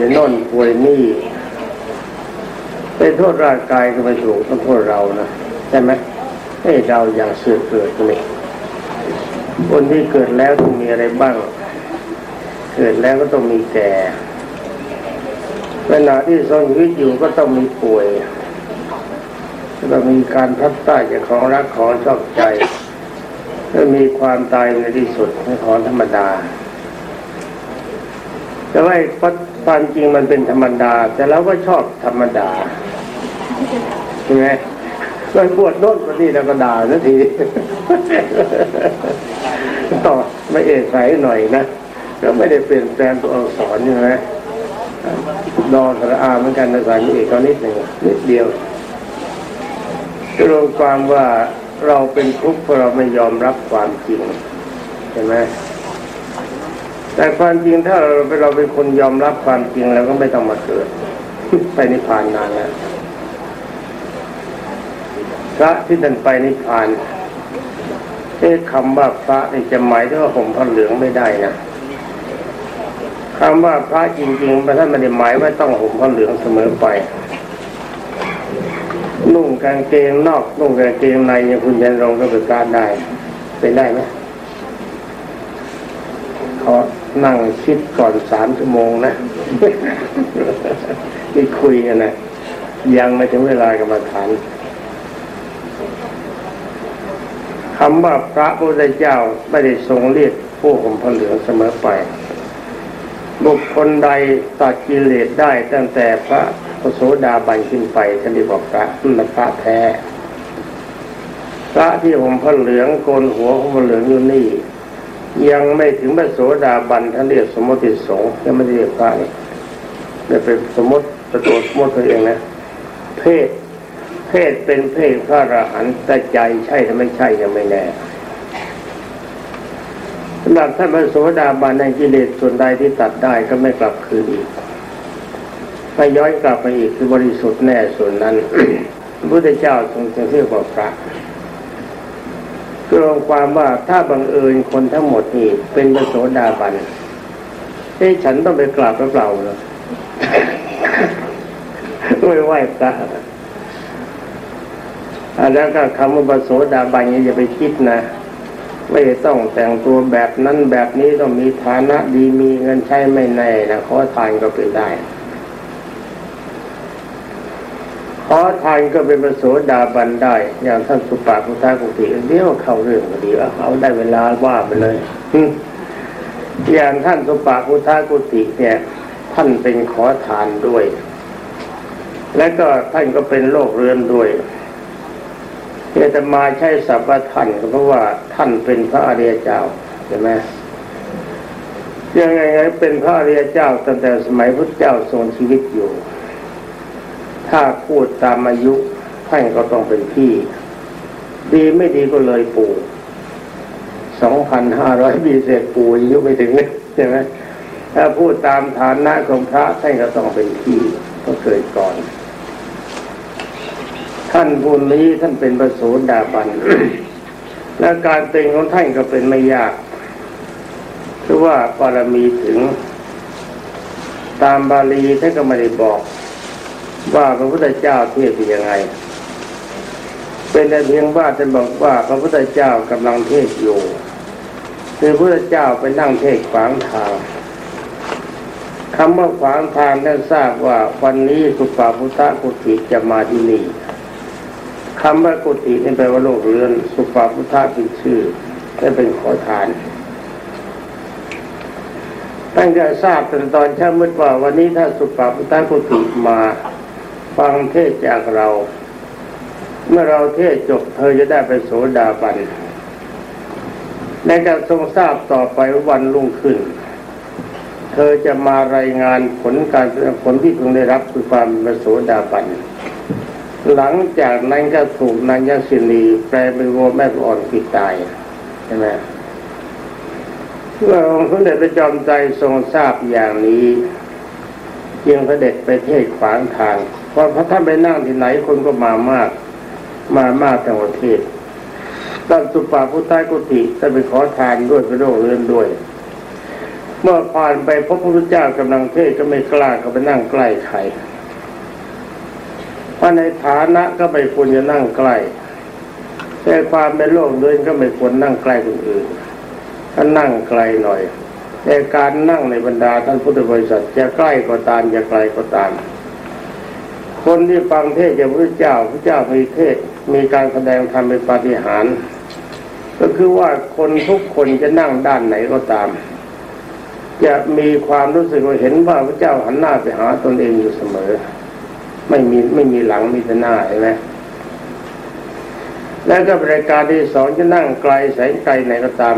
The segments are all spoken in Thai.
วยน่นป่วยนี่เป็นโทษร่างกายก็ไม่ถูกต้องโทษเรานะใช่ไหมให้เราอย่างเสื่อเกิดนี่คนที่เกิดแล้วต้องมีอะไรบ้าง เกิดแล้วก็ต้องมีแก่เวลาที่ทรงชีวิตอยู่ก็ต้องมีป่วยก็มีการพัดต้ายจากของรักของชอบใจก็มีความตายในที่สุดในของธรรมดา แต่ว่า ความจริงมันเป็นธรรมดา แต่เราก็ชอบธรรมดาใช่ไหมเราปวดโน่นปวดนี่เราก็ด่าสักทีต่อไม่เอกใสหน่อยนะก็ไม่ได้เปลี่ยนแปลงตัวอักษรใช่ไหมดอสระอาเหมือนกันภาษาเอกเขานิดหนึ่งนิดเดียวรวมความว่าเราเป็นทุกข์เพราะเราไม่ยอมรับความจริงใช่ไหม แต่ความจริงถ้าเราเราเป็นคนยอมรับความจริงเราก็ไม่ต้องมาเกิด ไปนิพพานนานแล้วพระที่ท่นไปนิพพานเอ๊ะคำว่าพระนี่จะหมายถึงว่าผมผ้าเหลืองไม่ได้นะคำว่าพระจริงๆพระท่านไม่ได้หมายว่าต้องห่มผ้าเหลืองเสมอไปนุ่งกางเกงนอกนุ่งกางเกงในอย่างคุณยันรงก็เป็นการได้ เป็นได้ไหม นั่งคิดก่อนสามชั่วโมงนะนี่คุยกันนะยังไม่ถึงเวลากรรมฐานคำว่าพระพุทธเจ้าไม่ได้ทรงเรียกผู้ห่มผ้าเหลืองเสมอไป บุคคลใดตัดกิเลสได้ตั้งแต่พระโสดาบันขึ้นไปท่านเรียกพระนั่นพระแท้พระที่ห่มผ้าเหลืองโกนหัวห่มผ้าเหลืองอยู่นี่ ยังไม่ถึงพระโสดาบันท่านเรียกสมมติสงฆ์ยังไม่เรียกพระนี่เนี่ยเป็นสมมติตัวสมมติตัวเองนะ เพศ เพศเป็นเพศพระอรหันต์แต่ใจใช่หรือไม่ใช่ยังไม่แน่สำหรับท่านพระโสดาบันในกิเลสส่วนใดที่ตัดได้ก็ไม่กลับคืนอีกไม่ย้อนกลับไปอีกคือบริสุทธิ์แน่ส่วนนั้นพระพุทธเจ้าทรงจึงเรียกว่าพระ รวมความว่าถ้าบังเอิญคนทั้งหมดนี่เป็นพระโสดาบันเอ้ฉันต้องไปกราบพระเปล่าเลยไม่ไหวพระแล้วก็คำว่าบโสดาบันอย่าไปคิดนะไม่ต้องแต่งตัวแบบนั้นแบบนี้ต้องมีฐานะดีมีเงินใช้ไม่แน่นะขอทานก็เป็นได้ ขอทานก็เป็นบโสดาบันได้ อย่างท่านสุปาพุทธากุติเดี๋ยวเข้าเรื่องก็ดีว่าเอาได้เวลาว่าไปเลยอย่างท่านสุปาพุทธากุติเนี่ย ท่านเป็นขอทานด้วย และก็ท่านก็เป็นโรคเรื้อนด้วยเอตมาใช้สัพพท่านเพราะว่าท่านเป็นพระอริยเจ้าใช่ไหมยังไงเป็นพระอริยเจ้าตั้งแต่สมัยพุทธเจ้าทรงชีวิตอยู่ ถ้าพูดตามอายุท่านก็ต้องเป็นพี่ ดีไม่ดีก็เลยปู่สองพันห้าร้อยปีเศษปู่อายุไม่ถึงใช่ไหมถ้าพูดตามฐานะของพระท่านก็ต้องเป็นพี่ก็เกิดก่อน ท่านผู้นี้ท่านเป็นประสูดาบัน และการเป็นของท่านก็เป็นไม่ยากคือว่าบารมีถึง ตามบาลีท่านก็ไม่ได้บอก ว่าพระพุทธเจ้าเทศยังไง เป็นแต่เพียงว่าท่านบอกว่าพระพุทธเจ้ากำลังเทศอยู่คือพระพุทธเจ้าไปนั่งเทศขวางทางคำว่าขวางทางท่านทราบว่าวันนี้สุปาพุทธกุฏิจะมาที่นี่คำว่ากุฏินี่แปลว่าโลกเรือนสุปาพุทธะเป็นชื่อและเป็นขอทานตั้งแต่ทราบตอนตอนเช้ามืดว่าวันนี้ถ้าสุปาพุทธะกุฏิมา ฟังเทศจากเรา เมื่อเราเทศจบเธอจะได้ไปโสดาบันในการทรงทราบต่อไปวันรุ่งขึ้น เธอจะมารายงานผลการผลที่เพิ่งได้รับคือความเป็นโสดาบันหลังจากนั้นก็ถูกนางยศินีแปลเป็นวัวแม่อ่อนปิดตายใช่ไหมเมื่อองค์สมเด็จพระจอมใจทรงทราบอย่างนี้ จึงพระเด็จไปเทศขวางทาง พอพระท่านไปนั่งที่ไหนคนก็มามาก มามากแต่ประเทศตั้งสุปาพุทธกุฏิจะไปขอทานด้วยไปโรคเรือนด้วย เมื่อผ่านไปพบพระพุทธเจ้ากำลังเทศก็ไม่กล้าเขาไปนั่งใกล้ใครเพราะในฐานะก็ไม่ควรจะนั่งใกล้แต่ความเป็นโลกเดินก็ไม่ควรนั่งใกล้คนอื่นถ้านั่งไกลหน่อยแต่การนั่งในบรรดาท่านพุทธบริษัทจะใกล้ก็ตามจะไกลก็ตาม คนที่ฟังเทศจากพระเจ้าพระเจ้ามีเทศมีการแสดงธรรมเป็นปาฏิหาริย์ก็คือว่าคนทุกคนจะนั่งด้านไหนก็ตาม จะมีความรู้สึกว่าเห็นว่าพระเจ้าหันหน้าไปหาตนเองอยู่เสมอ ไม่มีไม่มีหลังมีแต่หน้าใช่ไหมแล้วก็บริการที่สองจะนั่งไกลแสนไกลไหนก็ตาม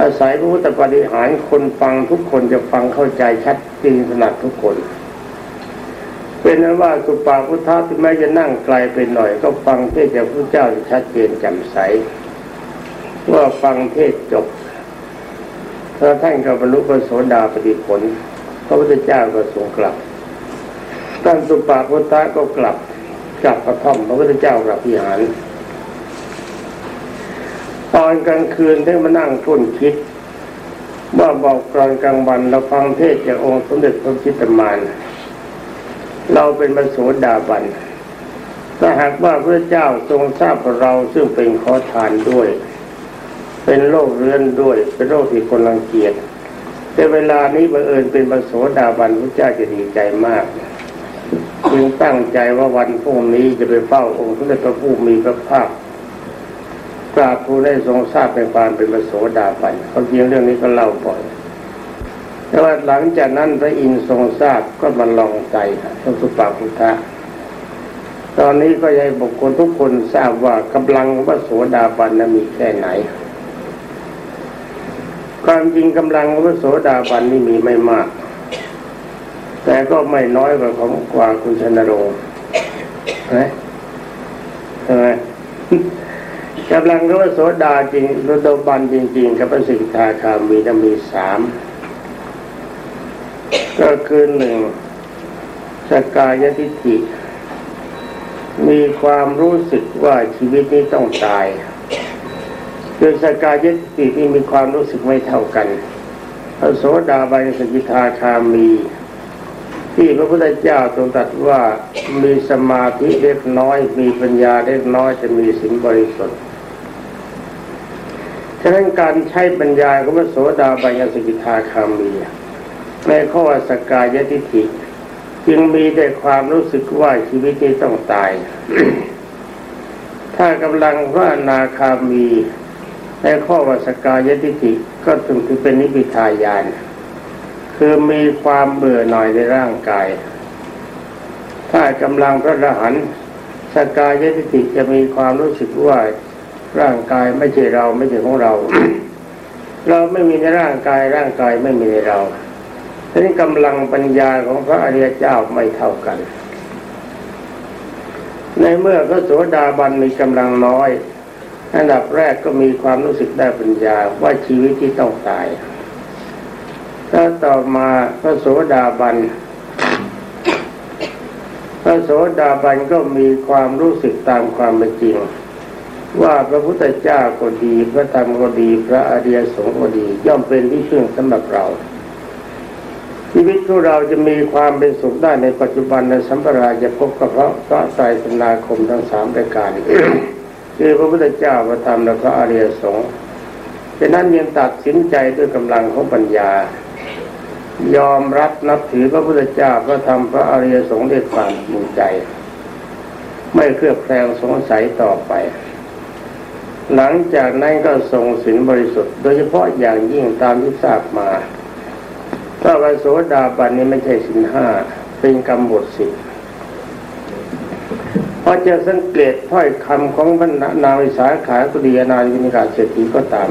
อาศัยพระพุทธปฏิหารคนฟังทุกคนจะฟังเข้าใจชัดจริงถนัดทุกคน เป็นนั้นว่าสุปาพุทธะที่แม้จะนั่งไกลไปหน่อย ก็ฟังเทศจากพระเจ้าชัดเจนแจ่มใสว่าฟังเทศจบพระท่านก็บรรลุพระโสดาปฏิผลพระพุทธเจ้าก็ทรงกลับท่านสุปาพุทธะก็กลับกลับกระท่อมพระพุทธเจ้ากลับพิหาร ตอนกลางคืนท่านมานั่งทุ่นคิด ว่าบอกกลางกลางวันเราฟังเทศจากองค์สมเด็จพระจิตรมาน เราเป็นมโสดาบันถ้าหากว่าพระเจ้าทรงทราบเราซึ่งเป็นขอทานด้วย เป็นโรคเรื้อนด้วย เป็นโรคที่คนรังเกียจแต่เวลานี้บังเอิญเป็นมโสดาบันพระเจ้าจะดีใจมากจึงตั้งใจว่าวันพรุ่งนี้จะไปเฝ้าองค์สมเจพระผู้มีพระภาคกราบทูลได้ทรงทราบเป็นความเป็นมโสดาบันเขาเพียงเรื่องนี้ก็เล่าบ่อย แต่ว่าหลังจากนั้นพระอินทร์ทรงทราบก็มาลองใจพระสุปาพุทธะตอนนี้ก็ยังบุคคลทุกคนทราบว่ากำลังพระโสดาบันนั้นมีแค่ไหน ความจริงกำลังพระโสดาบันนี่มีไม่มาก แต่ก็ไม่น้อยกว่าของกว่าคุณชนรงค์นะใช่ไหมกำลังพระโสดาจริงพระโดบันจริง ๆ กับพระสิกขาคามีจะมีสาม ก็คือหนึ่งสกายทิฏฐิมีความรู้สึกว่าชีวิตนี้ต้องตายคือสกายทิฏฐิที่มีความรู้สึกไม่เท่ากันพระโสดาบันสกิทาคามี ที่พระพุทธเจ้าทรงตรัสว่ามีสมาธิเล็กน้อย มีปัญญาเล็กน้อยจะมีสินบริสุทธิ์ฉะนั้นการใช้ปัญญาของพระโสดาบันสกิทาคามี ในข้อสกายทิฏฐิจึงมีแต่ความรู้สึกว่าชีวิตนี้ต้องตาย ถ้ากำลังพระนาคามี ในข้อวสกายทิฏฐิก็ถึงถือเป็นนิพพิทายาน คือมีความเบื่อหน่ายในร่างกาย ถ้ากำลังพระอรหันต์สกายทิฏฐิจะมีความรู้สึกว่าร่างกายไม่ใช่เราไม่ใช่ของเรา เราไม่มีในร่างกายร่างกายไม่มีในเรา ทีนี้กำลังปัญญาของพระอริยเจ้าไม่เท่ากัน ในเมื่อพระโสดาบันมีกำลังน้อยอันดับแรกก็มีความรู้สึกได้ปัญญาว่าชีวิตที่ต้องตาย ถ้าต่อมาพระโสดาบัน พระโสดาบันก็มีความรู้สึกตามความเป็นจริง ว่าพระพุทธเจ้าก็ดี พระธรรมก็ดี พระอริยสงฆ์ก็ดี ย่อมเป็นที่พึ่งสำหรับเรา ชีวิตของเราจะมีความเป็นสุขได้ในปัจจุบันในสัมปราจะพบกับพระพระไตรสนาคมทั้งสามรายการคือพระพุทธเจ้าพระธรรมและพระอริยสงฆ์ฉะนั้นยังตัดสินใจด้วยกำลังของปัญญา ยอมรับนับถือพระพุทธเจ้าพระธรรมพระอริยสงฆ์ด้วยความจริงใจ ไม่เครือบแคลงสงสัยต่อไป หลังจากนั้นก็ทรงศีลบริสุทธิ์ โดยเฉพาะอย่างยิ่งตามที่ทราบมา พระวสโสดาบันนี้ไม่ใช่สินห้าเป็นกรรมบทสิบพอจะสังเกตถ้อยคำของบรรณนาวิสาขากุฎีนาวินิกาเศรษฐีก็ตาม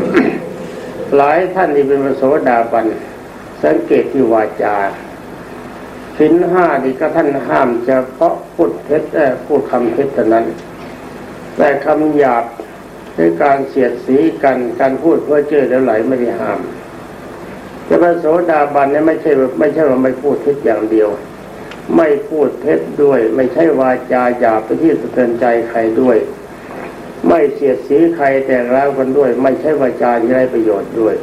หลายท่านที่เป็นพระโสดาบันสังเกตที่วาจาสินห้านี่ก็ท่านห้ามเฉพาะพูดเท็จแต่พูดคำเท็จเท่านั้น แต่คำหยาบด้วยการเสียดสีกันการพูดเพื่อเจอแล้วไหลไม่ได้ห้าม แต่พระโสดาบันเนี่ยไม่ใช่ไม่ใช่ว่าไม่พูดเท็จอย่างเดียว ไม่พูดเท็จด้วย ไม่ใช่วาจาหยาบไปที่สะเทือนใจใครด้วย ไม่เสียดสีใครแต่แล้วกันด้วย ไม่ใช่วาจาที่ได้ประโยชน์ด้วย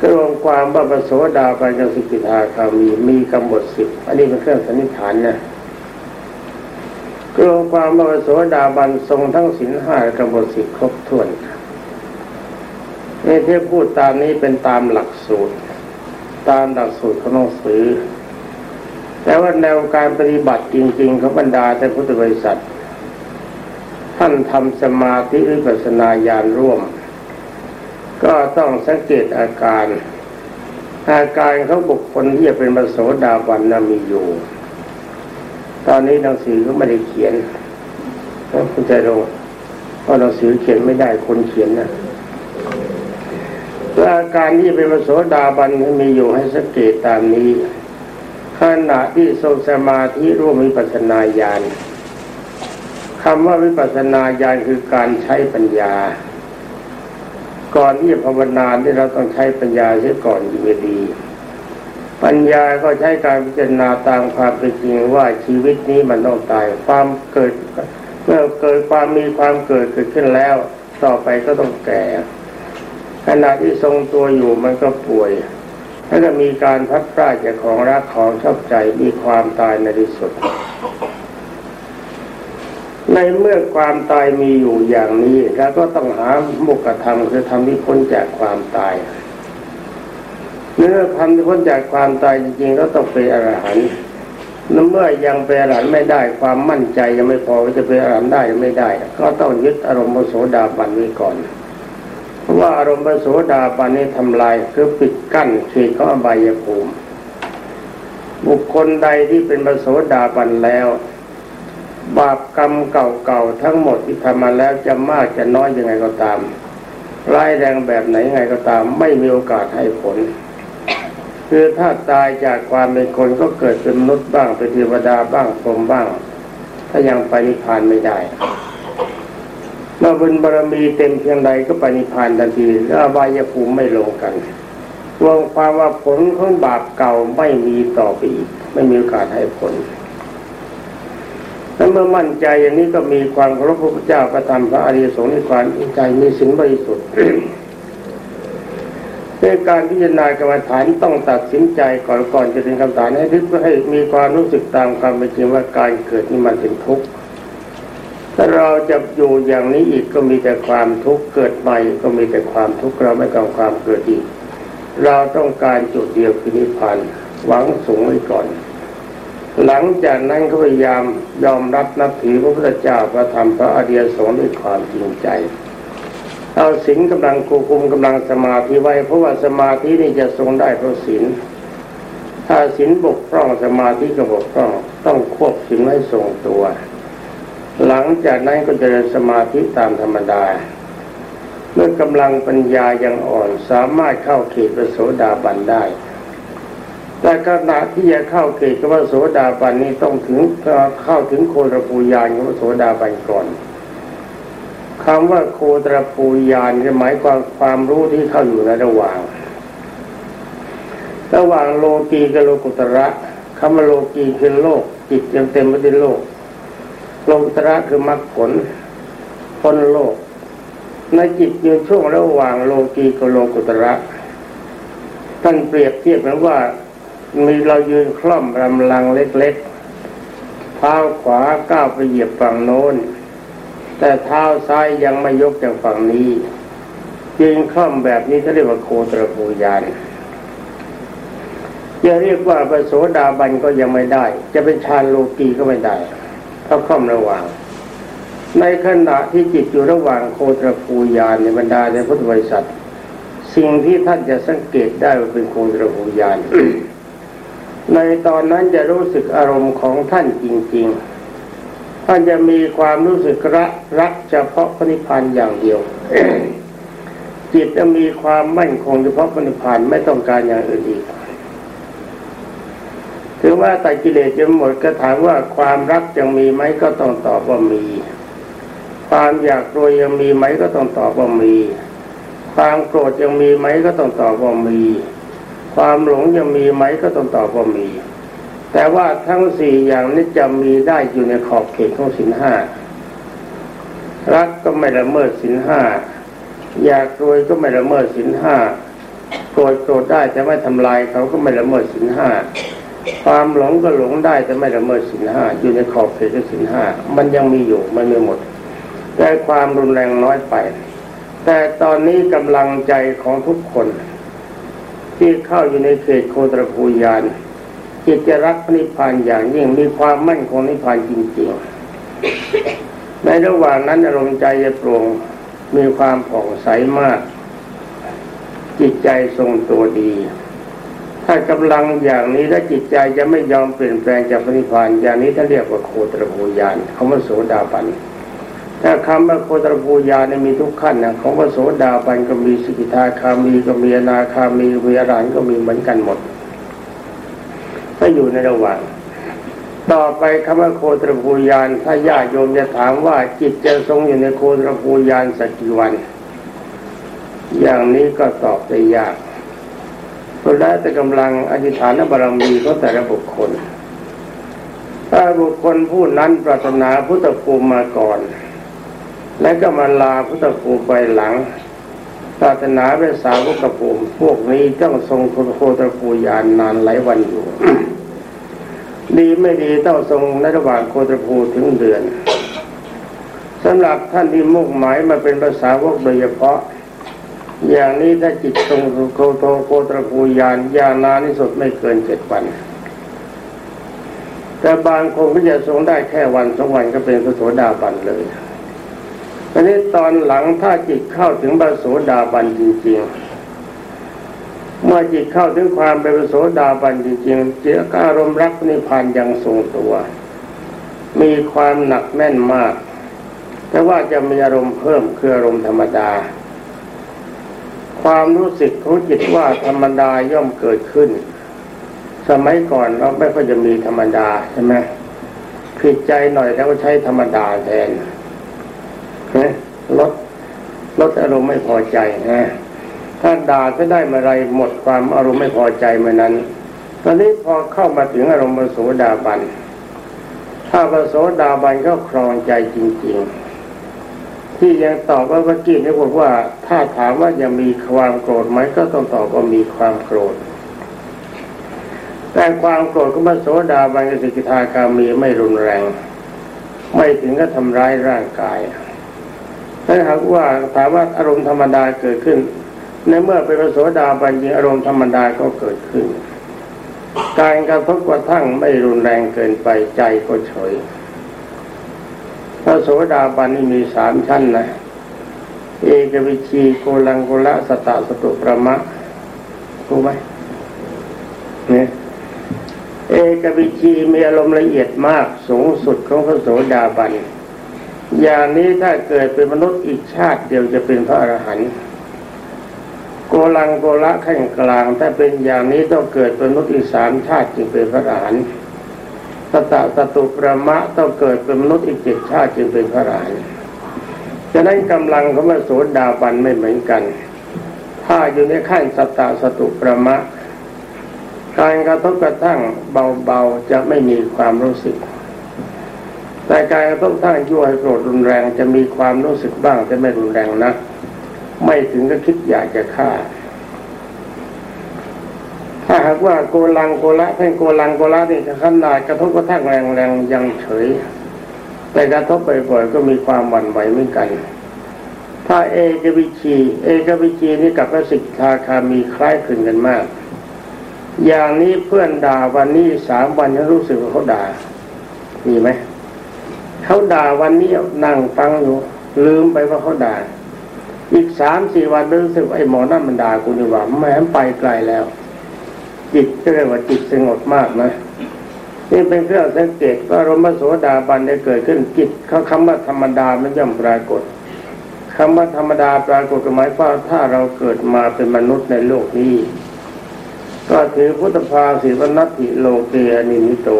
ก็รวมความว่าพระโสดาบันกับสิกิทาคามีมีกำหนดสิบอันนี้เป็นเครื่องสันนิษฐานนะก็รวมความว่าพระโสดาบันทรงทั้งสินห้ากำหนดสิบครบถ้วนนี่ที่พูดตามนี้เป็นตามหลักสูตร ตามหลักสูตรของหนังสือ แต่ว่าแนวการปฏิบัติจริง ๆ ของบรรดาแต่พุทธบริษัท ท่านทำสมาธิวิปัสนาญาณร่วม ก็ต้องสังเกตอาการ อาการเขาบุคคลที่จะเป็นมโสดาบันนามีอยู่ ตอนนี้หนังสือก็ไม่ได้เขียนแล้วคุณใจลงเพราะหนังสือเขียนไม่ได้คนเขียนนะอา การที่เป็นมโสดาบันมีอยู่ให้สังเกตตามนี้ขณะที่ทรงสมาธิร่วมวิปัสสนาญาณคำว่าวิปัสสนาญาณคือการใช้ปัญญา ก่อนที่จะภาวนาที่เราต้องใช้ปัญญาเสียก่อนยิ่ดี ปัญญาก็ใช้การพิจารณาตามความเป็นจริงว่าชีวิตนี้มันต้องตายความเกิดเมื่อเกิดความมีความเกิดเกิดขึ้นแล้ว ต่อไปก็ต้องแก่ ขณะที่ทรงตัวอยู่มันก็ป่วย แล้วก็มีการพัดพลาดจากของรักของชอบใจมีความตายในที่สุด ในเมื่อความตายมีอยู่อย่างนี้แล้วก็ต้องหามุกธรรมคือทำที่พ้นจากความตายเมื่อทำที่พ้นจากความตายจริงๆก็ต้องเป็นอรหันต์เมื่อยังเป็นอรหันต์ไม่ได้ ความมั่นใจยังไม่พอว่าจะเป็นอรหันต์ได้ไม่ได้ ก็ต้องยึดอารมณ์โสดาบันไว้ก่อน ราะว่าอารมณ์โสดาบันนี้ทำลายคือปิดกั้นเขตของอบายภูมิ บุคคลใดที่เป็นโสดาบันแล้ว บาปกรรมเก่าๆทั้งหมดที่ทำมาแล้วจะมากจะน้อยยังไงก็ตามร้ายแรงแบบไหนยังไงก็ตาม ไม่มีโอกาสให้ผล คือถ้าตายจากความเป็นคนก็เกิดเป็นมนุษย์บ้างเป็นเทวดาบ้างพรหมบ้าง ถ้ายังไปนิพพานไม่ได้ เมื่อบุญบารมีเต็มเพียงใดก็ปนิพานทันทีแล้วบายภูมิไม่ลงกันรวมความว่าผลของบาปเก่าไม่มีต่อไปอีก ไม่มีโอกาสให้ผลแล้วเมื่อมั่นใจอย่างนี้ก็มีความเคารพพระพุทธเจ้าประทำพระอริยสงฆ์ในความใจมีสินบริสุทธิ์ในการพิจารณากรรมฐานต้องตัดสินใจก่อนก่อนจะเป็นคำถามให้ทึกให้มีความรู้สึกตามความเป็นจริงว่าการเกิดนี่มันเป็นทุกข์ ถ้าเราจะอยู่อย่างนี้อีกก็มีแต่ความทุกข์เกิดใหม่ก็มีแต่ความทุกข์เราไม่ต้องความเกิดอีก เราต้องการจุดเดียวคือนิพพานหวังสูงไว้ก่อน หลังจากนั้นก็พยายามยอมรับนับถือพระพุทธเจ้าพระธรรมพระอริยสงฆ์ด้วยความจริงใจ เอาศีลกำลังควบคุมกำลังสมาธิไว้เพราะว่าสมาธินี่จะทรงได้เพราะศีลถ้าศีลบกพร่องสมาธิก็บกพร่อง ต้องควบศีลไว้ทรงตัว งจากนั้นก็จะเริญสมาธิตามธรรมดา เมื่อกำลังปัญญายังอ่อนสามารถเข้าเขตพระโสดาบันได้ แต่ขณะที่จะเข้าเกตกับว่าโสดาบันนี้ต้องถึงเข้าถึงโคตรปูยานของโสดาบันก่อนคำว่าโคตรปูยานจะหมายความความรู้ที่เข้าอยู่ในระหว่าง ระหว่างโลกีกับโลกุตระคำว่าโลกีคือโลกจิตยังเต็มไปด้วยโลก ลกุตระคือมรรคผลพ้นโลก ในจิตอยู่ช่วงระหว่างโลกีกับโลกุตระท่านเปรียบเทียบเหมือนว่า มีเรายืนคล่อมรำลังเล็กๆเท้าขวาก้าวไปเหยียบฝั่งโน้น แต่เท้าซ้ายยังไม่ยกจากฝั่งนี้ ยืนคล่อมแบบนี้เขาเรียกว่าโคตรปูยานจะเรียกว่าปโสดาบันก็ยังไม่ได้ จะเป็นฌานโลกีก็ไม่ได้ เพราะคล่อมระหว่าง ในขณะที่จิตอยู่ระหว่างโคตรปูยานในบรรดาในพุทธบริษัท สิ่งที่ท่านจะสังเกตได้ว่าเป็นโคตรปูยานในตอนนั้นจะรู้สึกอารมณ์ของท่านจริง ๆ ท่านจะมีความรู้สึกรักรักเฉพาะพระนิพพานอย่างเดียว จิตจะมีความมั่นคงเฉพาะพระนิพพานไม่ต้องการอย่างอื่นอีก ถึงว่าแต่กิเลสจะหมดก็ถามว่าความรักยังมีไหมก็ต้องตอบว่ามี ความอยากรวยยังมีไหมก็ต้องตอบว่ามี ความโกรธยังมีไหมก็ต้องตอบว่ามี ความหลงยังมีไหมก็ต้องตอบว่ามี แต่ว่าทั้งสี่อย่างนี้จะมีได้อยู่ในขอบเขตของสินห้ารักก็ไม่ละเมิดสินห้าอยากรวยก็ไม่ละเมิดสินห้าโกรธโกรธได้แต่ไม่ทำลายเขาก็ไม่ละเมิดสินห้า ความหลงก็หลงได้แต่ไม่ละเมิดสินห้าอยู่ในขอบเขตของสินห้ามันยังมีอยู่มันไม่หมด แต่ความรุนแรงน้อยไป แต่ตอนนี้กำลังใจของทุกคน ที่เข้าอยู่ในเขตโคตรภูยานจิตจะรักนิพพานอย่างยิ่งมีความมั่นคงนิพพานจริงๆ ในระหว่างนั้นอารมณ์ใจจะโปร่งมีความผ่องใสมาก จิตใจทรงตัวดี ถ้ากำลังอย่างนี้และจิตใจจะไม่ยอมเปลี่ยนแปลงจากพระนิพานอย่างนี้ท่านเรียกว่าโคตรภูยานคำว่าโสดาบันถ้าคำว่าโคตรภูยานมีทุกขั้นนะของว่าโสดาบันก็มีสกิทาคามีก็มีอนาคามีวิรหันก็มีเหมือนกันหมดถ้าอยู่ในระหว่างต่อไปคำว่าโคตรภูยานถ้าญาติโยมจะถามว่าจิตจะทรงอยู่ในโคตรภูยานสักกี่วัน อย่างนี้ก็ตอบได้ยาก เพราะแล้วแต่กำลังอธิษฐานบารมีของแต่ละบุคคล ถ้าบุคคลผู้นั้นปรารถนาพุทธภูมิมาก่อน และก็มาลาพุทธภูมิไปหลัง ปรารถนาเป็นสาวกภูมิพวกนี้ต้องทรงโคตรภูยานนานหลายวันอยู่ ดีไม่ดีต้องทรงในระหว่างโคตรภูถึงเดือนสำหรับท่านที่มุ่งหมายมาเป็นภาษาวกโดยเฉพาะ อย่างนี้ถ้าจิตทรงโคโตโคตรภูยานอย่างนานที่สุดไม่เกินเจ็ดวัน แต่บางคนก็จะทรงได้แค่วันสองวันก็เป็นพระโสดาบันเลยอันนี้ตอนหลังถ้าจิตเข้าถึงพระโสดาบันจริงๆ เมื่อจิตเข้าถึงความเป็นพระโสดาบันจริงๆเจ้าอารมณ์รักนิพพานยังทรงตัว มีความหนักแน่นมาก แต่ว่าจะมีอารมณ์เพิ่มคืออารมณ์ธรรมดา ความรู้สึกของจิตว่าธรรมดาย่อมเกิดขึ้น สมัยก่อนเราไม่ค่อยจะมีธรรมดาใช่ไหมผิดใจหน่อยแล้วก็ใช้ธรรมดาแทนนะลดลดอารมณ์ไม่พอใจนะถ้าด่าจะได้เมื่อไรหมดความอารมณ์ไม่พอใจเมื่อนั้น ตอนนี้พอเข้ามาถึงอารมณ์โสดาบัน ถ้าพระโสดาบันก็ครองใจจริง ๆ ที่ยังตอบว่าเมื่อกี้นี่บอกว่า ถ้าถามว่ายังมีความโกรธไหมก็ต้องตอบว่ามีความโกรธ แต่ความโกรธของพระโสดาบันกับสิกขาคามีไม่รุนแรง ไม่ถึงกับทำร้ายร่างกายถ้าหากว่าถามว่าอารมณ์ธรรมดาเกิดขึ้น ในเมื่อเป็นพระโสดาบันจริงอารมณ์ธรรมดาก็เกิดขึ้น การกระทบกระทั่งไม่รุนแรงเกินไปใจก็เฉย ระโสดาบันนี่มีสามชั้นนะเอกวิชีโกลังโกละสตะสตุประมะรู้ไหมเนี่ยเอกวิชีมีอารมณ์ละเอียดมากสูงสุดของพระโสดาบัน อย่างนี้ถ้าเกิดเป็นมนุษย์อีกชาติเดียวจะเป็นพระอรหันต์โกลังโกละขั้นกลาง ถ้าเป็นอย่างนี้ต้องเกิดเป็นมนุษย์อีกสามชาติจึงเป็นพระอรหันต์ สตะสตุประมะต้องเกิดเป็นมนุษย์อีกเจ็ดชาติจึงเป็นพระรฉะนั้นกำลังของพระโสดาบันไม่เหมือนกัน ถ้าอยู่ในขั้นสตะสตุประมะ การกระทบกระทั่งเบาๆจะไม่มีความรู้สึก แต่การกระทบกระทั่งยั่วให้โกรธรุนแรงจะมีความรู้สึกบ้างแต่ไม่รุนแรงนะ ไม่ถึงกับคิดอยากจะฆ่า ถ้าหากว่าโกลังโกละท่านโกลังโกละนี่ขนาดกระทบกระทั่งแรงๆยังเฉย แต่กระทบบ่อยๆก็มีความหวั่นไหวเหมือนกัน ถ้าเอกวิชีเอกวิชีนี่กับพระสิกขาคามีคล้ายคลึงกันมาก อย่างนี้เพื่อนด่าวันนี้สามวันจะรู้สึกว่าเขาด่า มีไหมเขาด่าวันนี้นั่งฟังอยู่ลืมไปว่าเขาด่าอีกสามสี่วันรู้สึกไอ้หมอนั่นมันด่ากูนี่หว่าแม้ไปไกลแล้ว จิตก็เรียกว่าจิตสงบมากนะนี่เป็นเครื่องสังเกตว่ารมโสดาบันได้เกิดขึ้นจิตเขาคำว่าธรรมดามันย่อมปรากฏคำว่าธรรมดาปรากฏหมายความถ้าเราเกิดมาเป็นมนุษย์ในโลกนี้ ก็ถือพุทธภาสิวนัตติโลเกอนิมิโต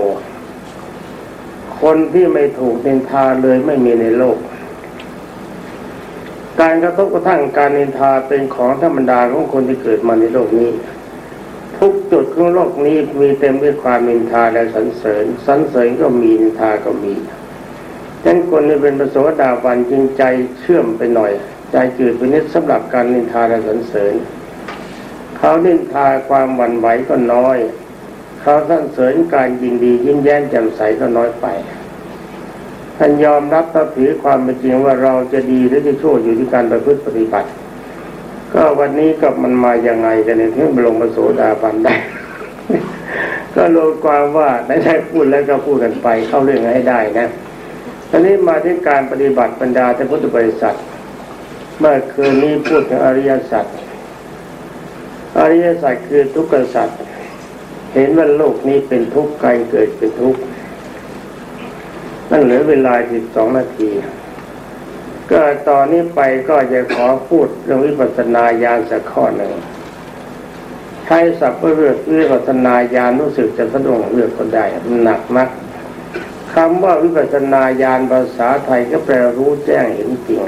คนที่ไม่ถูกนินทาเลยไม่มีในโลก การกระทบกระทั่งการนินทาเป็นของธรรมดาของคนที่เกิดมาในโลกนี้ ทุกจุดของโลกนี้มีเต็มด้วยความนินทาและสรรเสริญสรรเสริญก็มีนินทาก็มีฉะนั้นคนที่เป็นประโสดาบันจริงใจเชื่อมไปหน่อย ใจจืดไปนิดสำหรับการนินทาและสรรเสริญเขาเขานินทาความหวั่นไหวก็น้อย เขาสรรเสริญการยินดียิ้มแย้มแจ่มใสก็น้อยไปท่านยอมรับถ้าถือความเป็นจริงว่าเราจะดีหรือจะชั่วอยู่ที่การประพฤติปฏิบัติ ก็วันนี้กับมันมาอย่างไงกันเนี่ยถึงลงมาโสดาบันได้ ก็รวมความว่าไม่ใช่พูดแล้วก็พูดกันไปเข้าเรื่องให้ได้นะทีนี้มาที่การปฏิบัติบรรดาท่านพุทธบริษัทเมื่อคืนนี้พูดถึงอริยสัจอริยสัจคือทุกข์สัจเห็นว่าโลกนี้เป็นทุกข์การเกิดเป็นทุกข์นั่นเหลือเวลาสิบสองนาที ก็ตอนนี้ไปก็จะขอพูดเรื่องวิปัสสนาญาณสักข้อหนึ่งใช้ศัพท์เรื่องวิปัสสนาญาณรู้สึกจะสะดวกเลือกคนได้หนักนักคำว่าวิปัสสนาญาณภาษาไทยก็แปลรู้แจ้งเห็นจริง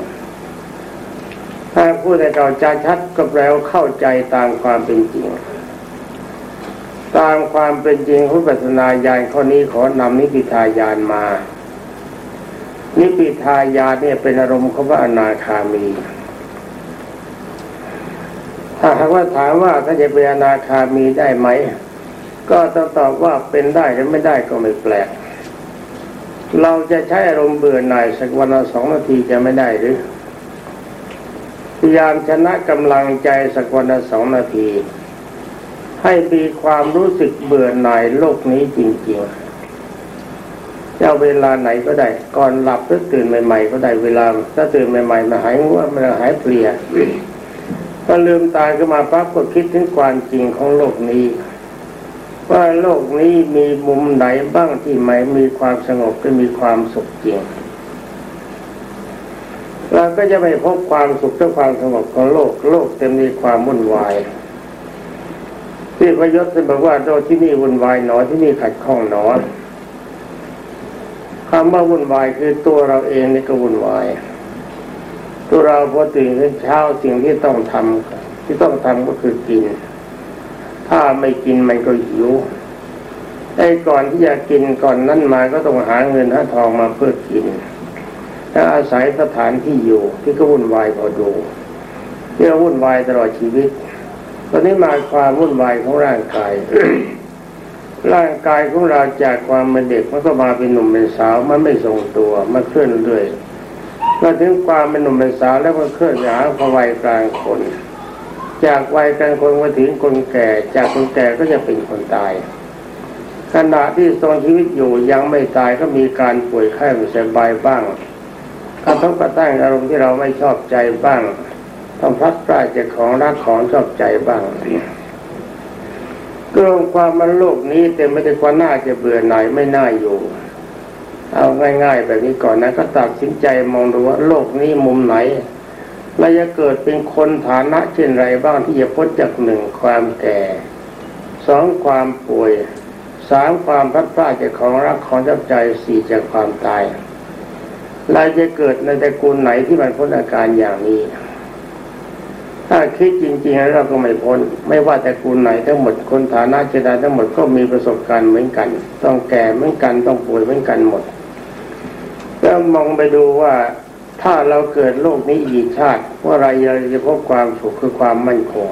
ถ้าพูดในเก่าจชัดก็แปลว่าเข้าใจตามความเป็นจริง ตามความเป็นจริงของวิปัสสนาญาณข้อนี้ขอนำนิพิทายานมา นิพิทายาเนี่ยเป็นอารมณ์ของพระอนาคามี ถ้าหากว่าถามว่าถ้าจะเป็นอนาคามีได้ไหม ก็ต้องตอบว่าเป็นได้หรือไม่ได้ก็ไม่แปลก เราจะใช้อารมณ์เบื่อหน่ายสักวันละสองนาทีจะไม่ได้หรือพยายามชนะกำลังใจสักวันละสองนาที ให้มีความรู้สึกเบื่อหน่ายโลกนี้จริงๆ จะเวลาไหนก็ได้ ก่อนหลับหรือตื่นใหม่ ๆ ก็ได้เวลาถ้าตื่นใหม่ๆมาหายง่วงมันหายเพลียก็ลืมตาขึ้นมาปั๊บก็คิดถึงความจริงของโลกนี้ ว่าโลกนี้มีมุมไหนบ้างที่ไม่มีความสงบก็มีความสุขจริงเราก็จะไม่พบความสุขและความสงบของโลกโลกเต็มไปความวุ่นวายที่พระยศจะบอกว่าโลกที่นี่วุ่นวายหนอที่นี่ขัดข้องหนอ คำว่าวุ่นวายคือตัวเราเองนี่ก็วุ่นวายตัวเราพอตื่นเช้าสิ่งที่ต้องทำที่ต้องทำก็คือกิน ถ้าไม่กินมันก็หิวไอ้ก่อนที่จะกินก่อนนั้นมาก็ต้องหาเงินหาทองมาเพื่อกินถ้าอาศัยสถานที่อยู่ ที่ก็วุ่นวายพอดูที่วุ่นวายตลอดชีวิต ตอนนี้มาความวุ่นวายของร่างกาย ร่างกายของเราจากความเป็นเด็กมันก็มาเป็นหนุ่มเป็นสาวมันไม่ทรงตัวมันเคลื่อนเรื่อยมาถึงความเป็นหนุ่มเป็นสาวแล้วก็เคลื่อนหาพวัยกลางคน จากวัยกลางคนมาถึงคนแก่ จากคนแก่ก็จะเป็นคนตาย ขณะที่ทรงชีวิตอยู่ยังไม่ตายก็มีการป่วยไข้ไม่สบายบ้างกระทบกระทั่งอารมณ์ที่เราไม่ชอบใจบ้าง ต้องพัดพลาดจากของรักของชอบใจบ้าง ก็ความมันโลกนี้เต็มไปด้วยความน่าจะเบื่อหน่ายไม่น่าอยู่ เอาง่าย ๆ แบบนี้ก่อนนะก็ตัดสินใจมองดูว่าโลกนี้มุมไหนเราจะเกิดเป็นคนฐานะเช่นไรบ้างที่จะพ้นจากหนึ่งความแก่สองความป่วยสามความพัดพลาดจากของรักของชอบใจสี่จากความตายเราจะเกิดในตระกูลไหนที่มันพ้นอาการอย่างนี้ ถ้าคิดจริงๆแล้วเราก็ไม่พ้นไม่ว่าแต่กูลไหนทั้งหมดคนฐานะเจดาทั้งหมดก็มีประสบการณ์เหมือนกัน ต้องแก่เหมือนกันต้องป่วยเหมือนกันหมดแล้วมองไปดูว่าถ้าเราเกิดโลกนี้อีกชาติว่าอะไรเราจะพบความสุขคือความมั่นคง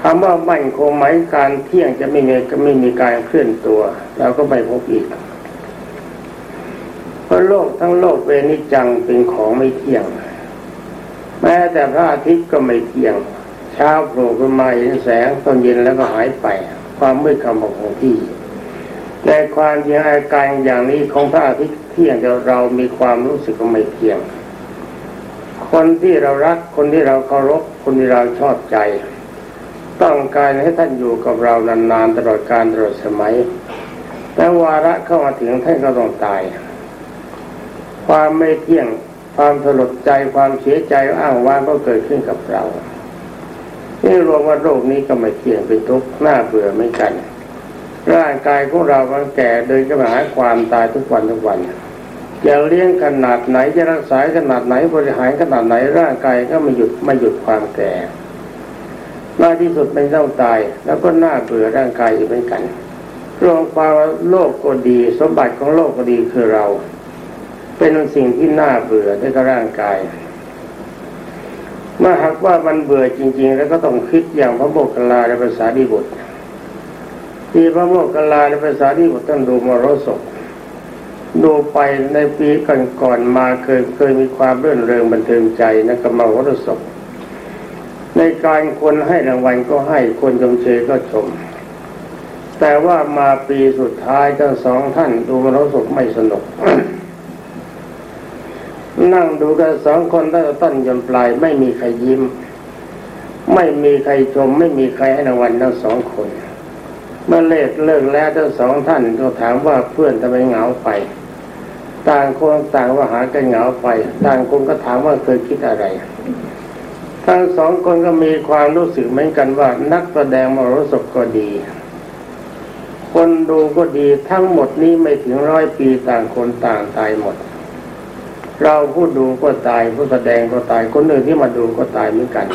คำว่ามั่นคงหมายการเที่ยงจะไม่มีก็ไม่มีการเคลื่อนตัวเราก็ไม่พบอีกเพราะโลกทั้งโลกเวนิจังเป็นของไม่เที่ยง แม้แต่พระอาทิตย์ก็ไม่เที่ยง เช้าโผล่ขึ้นมาเห็นแสงตอนเย็นแล้วก็หายไป ความมืดคำบอกของที่ในความจริงอาการอย่างนี้ของพระอาทิตย์เที่ยงแต่เรามีความรู้สึกว่าไม่เที่ยง คนที่เรารักคนที่เราเคารพคนที่เราชอบใจ ต้องการให้ท่านอยู่กับเรานานๆตลอดการตลอดสมัยแต่วาระเข้ามาถึงท่านก็ต้องตาย ความไม่เที่ยง ความสลดใจความเสียใจอ้างว้างก็เกิดขึ้นกับเรานี่รวมว่าโรคนี้ก็ไม่เที่ยงเป็นทุกข์น่าเบื่อไม่กัน ร่างกายของเรามันแก่เดินก็หาความตายทุกวันทุกวันจะเลี้ยงขนาดไหนจะรักษาขนาดไหนบริหารขนาดไหนร่างกายก็ไม่หยุดไม่หยุดความแก่มาที่สุดมันต้องตาย แล้วก็น่าเบื่อร่างกายอีกเหมือนกันรวมความโลกก็ดี สมบัติของโลกก็ดีคือเรา เป็นสิ่งที่น่าเบื่อในร่างกาย เมื่อหากว่ามันเบื่อจริง ๆ แล้วก็ต้องคิดอย่างพระโมคคัลลาในภาษาดีบุตรที่พระโมคคัลลาในภาษาดีบุตรต้องดูมรสพดูไปในปีก่อนๆมาเคยเคยมีความเรื่นเริงบันเทิงใจนะกับมรสพในการคนให้รางวัลก็ให้คนชมเชยก็ชม แต่ว่ามาปีสุดท้ายทั้งสองท่านดูมรสพไม่สนุก นั่งดูกันสองคนตั้งแต่ต้นจนปลาย ไม่มีใครยิ้ม ไม่มีใครชม ไม่มีใครให้รางวัลทั้งสองคน เมื่อเลิกเลิกแล้วทั้งสองท่านก็ถามว่าเพื่อนทำไมเหงาไป ต่างคนต่างว่าหากันเหงาไป ต่างคนก็ถามว่าเคยคิดอะไรทั้งสองคนก็มีความรู้สึกเหมือนกันว่านักแสดงมรสพก็ดี คนดูก็ดีทั้งหมดนี้ไม่ถึงร้อยปีต่างคนต่างตายหมด เราผู้ดูก็ตายผู้แสดงก็ตายคนอื่นที่มาดูก็ตายเหมือนกัน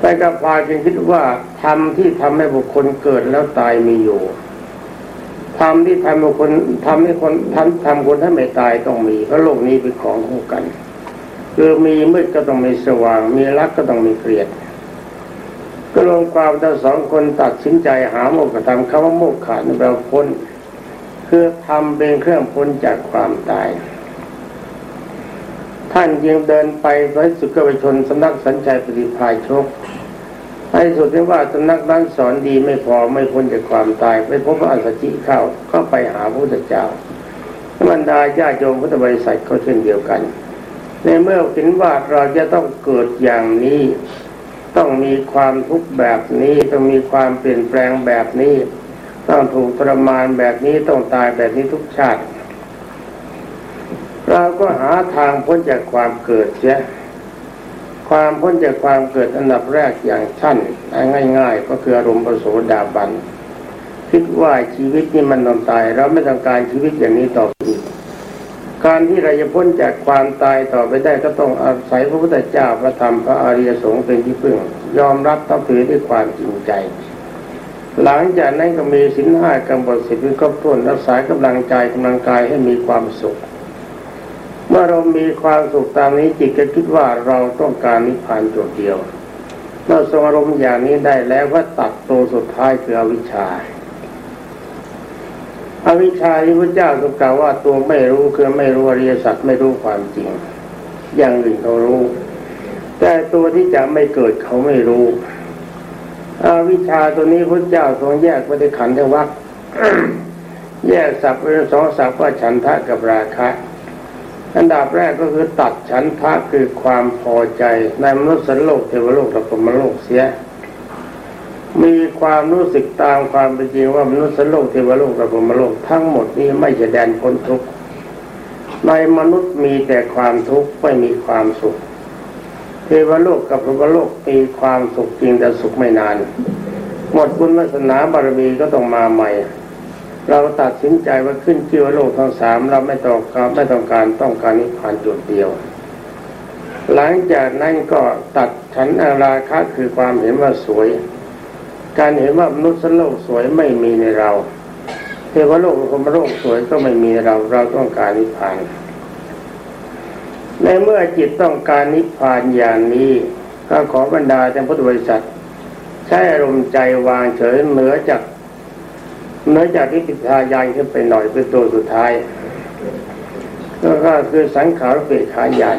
แต่กับพากันคิดว่าธรรมที่ทำให้บุคคลเกิดแล้วตายมีอยู่ธรรมที่ทำบุคคลทำให้คนทำทำคนให้ไม่ตายต้องมีเพราะโลกนี้เป็นของคู่กันคือมีมืดก็ต้องมีสว่าง มีรักก็ต้องมีเกลียด ก็รวมความทั้งสองคนตัดสินใจหาโมกขธรรมคำว่าโมกขาดแปลว่าพ้นคือทำเป็นเครื่องพ้นจากความตาย ท่านยังเดินไปไปสุขไปชนสำนักสัญชัยปฏิภายชกให้สุดที่ว่าสำนักนั้นสอนดีไม่พอไม่พ้นจากความตายไปพบพระอัสสชิเข้าก็ไปหาพระพุทธเจ้าบรรดาญาโยมพุทธบริษัทก็เช่นเดียวกัน ในเมื่อเห็นว่าเราจะต้องเกิดอย่างนี้ ต้องมีความทุกข์แบบนี้ต้องมีความเปลี่ยนแปลงแบบนี้ ต้องถูกทรมานแบบนี้ต้องตายแบบนี้ทุกชาติ เราก็หาทางพ้นจากความเกิดเสียความพ้นจากความเกิดอันดับแรกอย่างชั้นง่าย ๆ ก็คืออารมณ์ประโสดาบันคิดว่าชีวิตนี้มันต้องตาย เราไม่ต้องการชีวิตอย่างนี้ต่อไปการที่เราจะพ้นจากความตายต่อไปได้ก็ต้องอาศัยพระพุทธเจ้าพระธรรมพระอริยสงฆ์เป็นที่พึ่ง ยอมรับต้องถือด้วยความจริงใจ หลังจากนั้นก็มีสินห้ากำบดสิบเป็นครบถ้วนรักษากำลังใจกำลังกายให้มีความสุข มื่อเรามีความสุขตามนี้จิตก็คิดว่าเราต้องการนิพพานจุดเดียว เมื่อทรงอารมณ์อย่างนี้ได้แล้วก็ตัดตัวสุดท้ายคืออวิชชาอวิชชาที่พระเจ้าทรงกล่าวว่าตัวไม่รู้คือไม่รู้อริยสัจไม่รู้ความจริง อย่างอื่นเขารู้ แต่ตัวที่จะไม่เกิดเขาไม่รู้อวิชชาตัวนี้พระเจ้าทรงแยกไว้ในขันธ์วัคแยกสับเป็นสองสับว่าฉันทะกับราคะ อันดับแรกก็คือตัดฉันทะคือความพอใจในมนุษย์สันโลกเทวโลกและพรมโลกเสีย มีความรู้สึกตามความเป็นจริงว่ามนุษย์สันโลกเทวโลกและพรมโลกทั้งหมดนี้ไม่จะแดนพ้นทุกข์ในมนุษย์มีแต่ความทุกข์ไม่มีความสุข เทวโลกกับพรมโลกมีความสุขจริงแต่สุขไม่นาน หมดบุญวาสนาบารมีก็ต้องมาใหม่ เราตัดสินใจว่าขึ้นชื่อว่าโลกทั้งสามเราไม่ต้องการไม่ต้องการต้องการนิพพานจุดเดียว หลังจากนั้นก็ตัดฉันอาราคะคือความเห็นว่าสวย การเห็นว่ามนุษย์โลกสวยไม่มีในเราเทวโลกพรมโลกสวยก็ไม่มีในเราเราต้องการนิพพานในเมื่อจิตต้องการนิพพานอย่างนี้ก็ขอบรรดาท่านพุทธบริษัท ใช้อารมณ์ใจวางเฉยเหนือจาก หนือจากที่ปิทายานขึ้นไปหน่อยเป็นตัวสุดท้ายแล้วก็คือสังขารเปรขายาน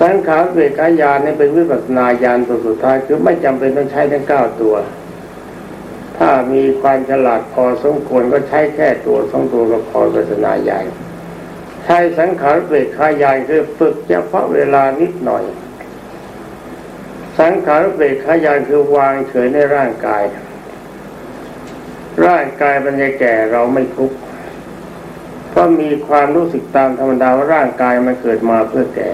สังขารเปรขายานนี่เป็นวิปัสนาญาณตัวสุดท้ายคือไม่จำเป็นต้องใช้ทั้งเก้าตัว ถ้ามีความฉลาดพอสมควรก็ใช้แค่ตัวสองตัวก็พอวิปัสนาญาณใช้สังขารเปรขายานคือฝึกเฉพาะเวลานิดหน่อย สังขารเปรขายานคือวางเฉยในร่างกาย ร่างกายมันจะแก่เราไม่ทุกข์เพราะมีความรู้สึกตามธรรมดาว่าร่างกายมันเกิดมาเพื่อแก่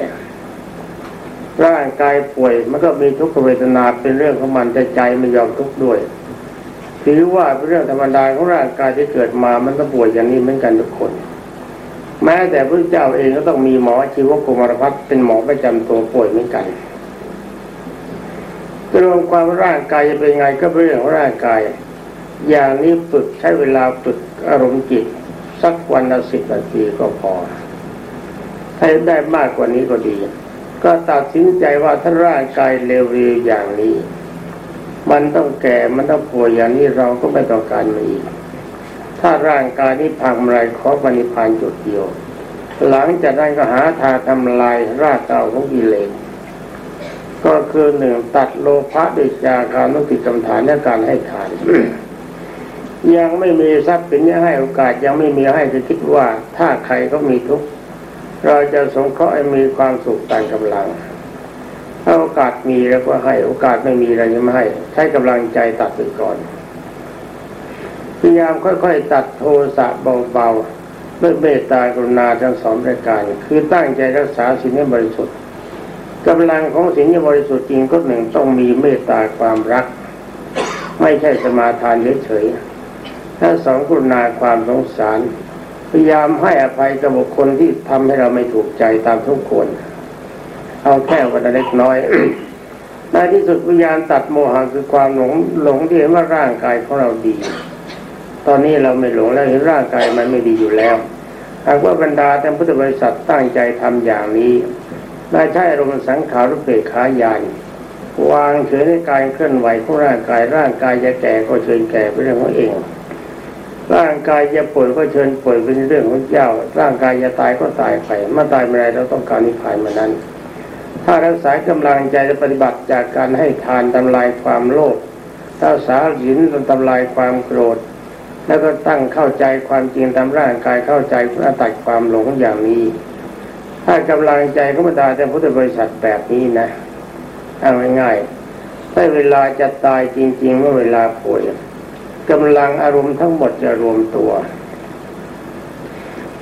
ร่างกายป่วยมันก็มีทุกขเวทนาเป็นเรื่องของมันแต่ใจไม่ยอมทุกข์ด้วยถือว่าเป็นเรื่องธรรมดาของร่างกายที่เกิดมามันก็ป่วยอย่างนี้เหมือนกันทุกคน แม้แต่พระเจ้าเองก็ต้องมีหมอชีวกุมารพัฒเป็นหมอประจำตัวป่วยเหมือนกันรวมความร่างกายจะเป็นไงก็เป็นเรื่องของร่างกาย อย่างนี้ฝึกใช้เวลาฝึกอารมณ์จิต สักวันละสิบนาทีก็พอ ถ้าได้มากกว่านี้ก็ดี ก็ตัดสินใจว่าถ้าร่างกายเร็วๆอย่างนี้ มันต้องแก่มันต้องป่วยอย่างนี้เราก็ไม่ต้องการมันอีก ถ้าร่างกายนี้พังไรขอปณิพานจุดเดียว หลังจากนั้นก็หาทางทำลายรากเก่าของกิเลสก็คือหนึ่งตัดโลภะด้วยจาการนุติกรรมฐานและการให้ทาน ยังไม่มีทรัพย์สินยังให้โอกาสยังไม่มีให้จะคิดว่าถ้าใครก็มีทุกข์เราจะสงเคราะห์ให้มีความสุขตามกำลังถ้าโอกาสมีแล้วก็ให้โอกาสไม่มีเราจะไม่ให้ ใช้กำลังใจตัดไปก่อนพยายามค่อยๆ ตัดโทสะเบาๆด้วยเมตตากรุณาทั้งสองประการ คือตั้งใจรักษาสิ่งให้บริสุทธิ์กำลังของสิ่งที่บริสุทธิ์จริงก็หนึ่งต้องมีเมตตาความรัก ไม่ใช่สมาทานเฉยๆ ถ้าสองกรุณาความสงสาร พยายามให้อภัยกับบุคคลที่ทำให้เราไม่ถูกใจตามทุกคน เอาแค่วันเล็กน้อยในที่สุดพยายามตัดโมหะคือความหลงหลงที่เห็นว่าร่างกายของเราดี ตอนนี้เราไม่หลงแล้วเห็นร่างกายมันไม่ดีอยู่แล้วหากว่าบรรดาท่านพุทธบริษัทตั้งใจทำอย่างนี้ได้ใช้อารมณ์สังขารรุปเปกขายานวางเฉยในการเคลื่อนไหวของร่างกายร่างกายจะแก่ก็เชิญแก่เป็นเรื่องของเอง ร่างกายจะป่วยก็เชิญป่วยเป็นเรื่องของเจ้า ร่างกายจะตายก็ตายไปเมื่อตายเมื่อไรเราต้องการนิพพานมานั้น ถ้ารักษากำลังใจและปฏิบัติจากการให้ทานทำลายความโลภถ้าสาหินทำลายความโกรธ แล้วก็ตั้งเข้าใจความจริงตามร่างกายเข้าใจเพื่อตัดความหลงอย่างนี้ ถ้ากำลังใจก็มาตาแต่พุทธบริษัทแบบนี้นะเอาง่ายๆถ้าเวลาจะตายจริงๆเมื่อเวลาป่วย กำลังอารมณ์ทั้งหมดจะรวมตัว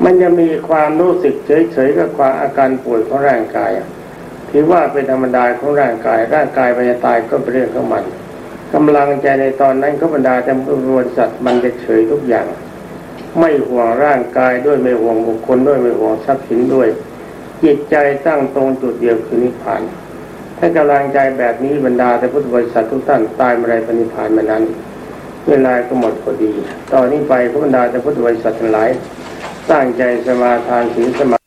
มันจะมีความรู้สึกเฉยๆกับความอาการป่วยของร่างกายถือว่าเป็นธรรมดาของร่างกาย ร่างกายมันจะตายก็เป็นเรื่องของมันกำลังใจในตอนนั้นก็บรรดาจำพวกสัตว์มันจะเฉยทุกอย่าง ไม่ห่วงร่างกายด้วยไม่ห่วงบุคคลด้วยไม่ห่วงทรัพย์สินด้วย จิตใจตั้งตรงจุดเดียวคือนิพพานถ้ากำลังใจแบบนี้บรรดาแต่พุทธบริษัททุกท่านตายเมื่อไรปณิพพานมานั้น เวลาก็หมดพอดี ตอนนี้ไปพระบรรดาแต่พุทธบริษัททั้งหลายตั้งใจสมาทานศีลสมา